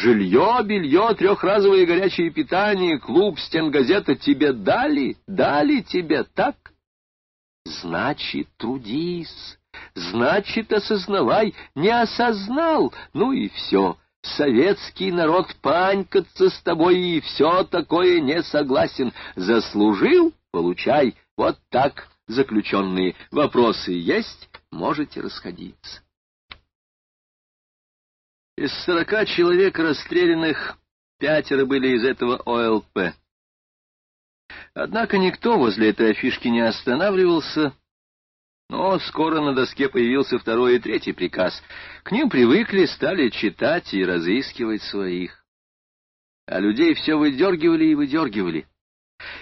Жилье, белье, трехразовое горячее питание, клуб, стенгазета тебе дали? Дали тебе, так? Значит, трудись, значит, осознавай, не осознал, ну и все. Советский народ панькаться с тобой и все такое не согласен. Заслужил — получай. Вот так, заключенные. Вопросы есть? Можете расходиться. Из сорока человек расстрелянных пятеро были из этого ОЛП. Однако никто возле этой афишки не останавливался, но скоро на доске появился второй и третий приказ. К ним привыкли, стали читать и разыскивать своих. А людей все выдергивали и выдергивали.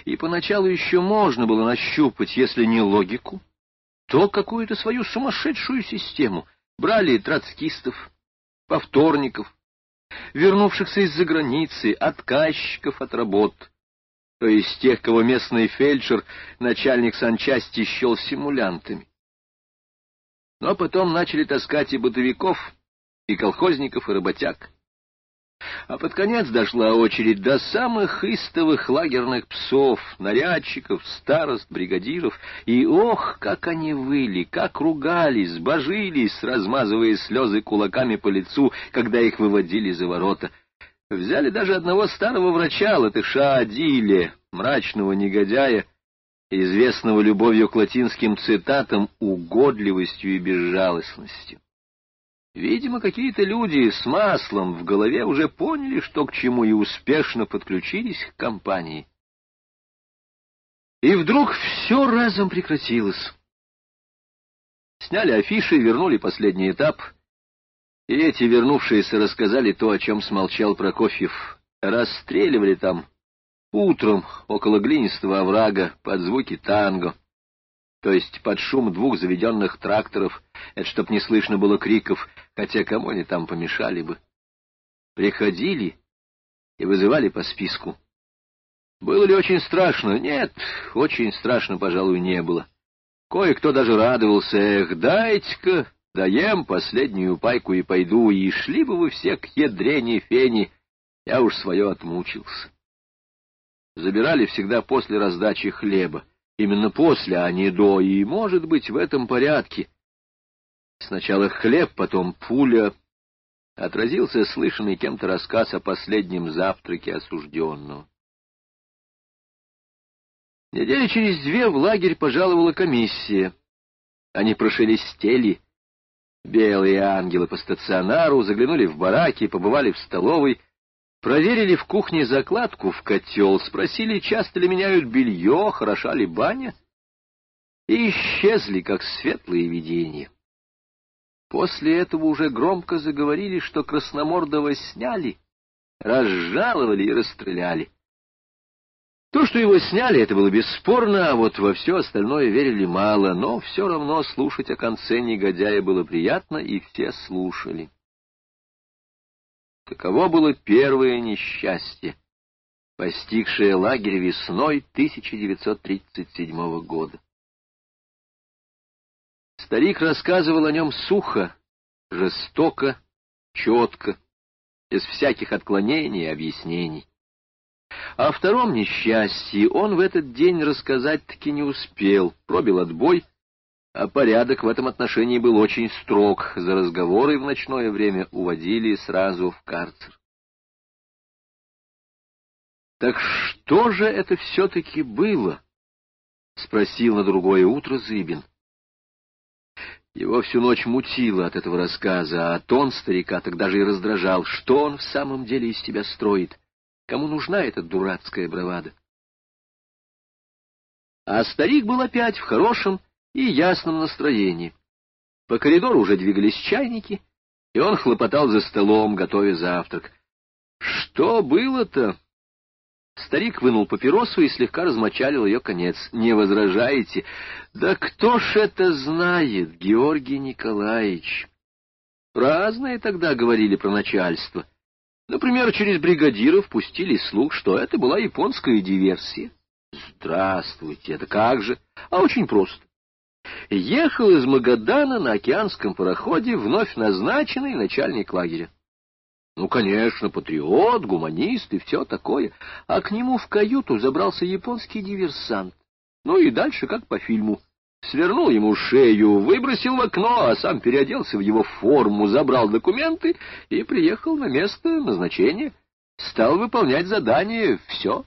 И поначалу еще можно было нащупать, если не логику, то какую-то свою сумасшедшую систему. Брали троцкистов, повторников, вернувшихся из-за границы, отказчиков от работ, то есть тех, кого местный фельдшер, начальник санчасти, счел симулянтами. Но потом начали таскать и бытовиков, и колхозников, и работяг. А под конец дошла очередь до самых истовых лагерных псов, нарядчиков, старост, бригадиров. И ох, как они выли, как ругались, божились, размазывая слезы кулаками по лицу, когда их выводили за ворота. Взяли даже одного старого врача, латыша Адиле, мрачного негодяя, известного любовью к латинским цитатам, угодливостью и безжалостностью. Видимо, какие-то люди с маслом в голове уже поняли, что к чему, и успешно подключились к компании. И вдруг все разом прекратилось. Сняли афиши, вернули последний этап, и эти вернувшиеся рассказали то, о чем смолчал Прокофьев. Расстреливали там утром около глинистого оврага под звуки танго то есть под шум двух заведенных тракторов, это чтоб не слышно было криков, хотя кому они там помешали бы. Приходили и вызывали по списку. Было ли очень страшно? Нет, очень страшно, пожалуй, не было. Кое-кто даже радовался, эх, дайте-ка, даем последнюю пайку и пойду, и шли бы вы все к ядрене фени, я уж свое отмучился. Забирали всегда после раздачи хлеба. Именно после, а не до, и, может быть, в этом порядке. Сначала хлеб, потом пуля. Отразился слышанный кем-то рассказ о последнем завтраке осужденного. Недели через две в лагерь пожаловала комиссия. Они прошелестели. Белые ангелы по стационару заглянули в бараки, побывали в столовой, Проверили в кухне закладку в котел, спросили, часто ли меняют белье, хороша ли баня, и исчезли, как светлые видения. После этого уже громко заговорили, что Красномордова сняли, разжаловали и расстреляли. То, что его сняли, это было бесспорно, а вот во все остальное верили мало, но все равно слушать о конце негодяя было приятно, и все слушали. Каково было первое несчастье, постигшее лагерь весной 1937 года. Старик рассказывал о нем сухо, жестоко, четко, без всяких отклонений и объяснений. О втором несчастье он в этот день рассказать-таки не успел, пробил отбой а порядок в этом отношении был очень строг. За разговоры в ночное время уводили сразу в карцер. «Так что же это все-таки было?» — спросил на другое утро Зыбин. Его всю ночь мутило от этого рассказа, а тон старика тогда же и раздражал. Что он в самом деле из себя строит? Кому нужна эта дурацкая бравада? А старик был опять в хорошем и ясном настроении. По коридору уже двигались чайники, и он хлопотал за столом, готовя завтрак. Что было-то? Старик вынул папиросу и слегка размочалил ее конец. «Не возражаете?» «Да кто ж это знает, Георгий Николаевич?» Разные тогда говорили про начальство. Например, через бригадиров пустили слух, что это была японская диверсия. Здравствуйте, это как же? А очень просто ехал из Магадана на океанском пароходе вновь назначенный начальник лагеря. Ну, конечно, патриот, гуманист и все такое. А к нему в каюту забрался японский диверсант. Ну и дальше, как по фильму. Свернул ему шею, выбросил в окно, а сам переоделся в его форму, забрал документы и приехал на место назначения. Стал выполнять задание. Все.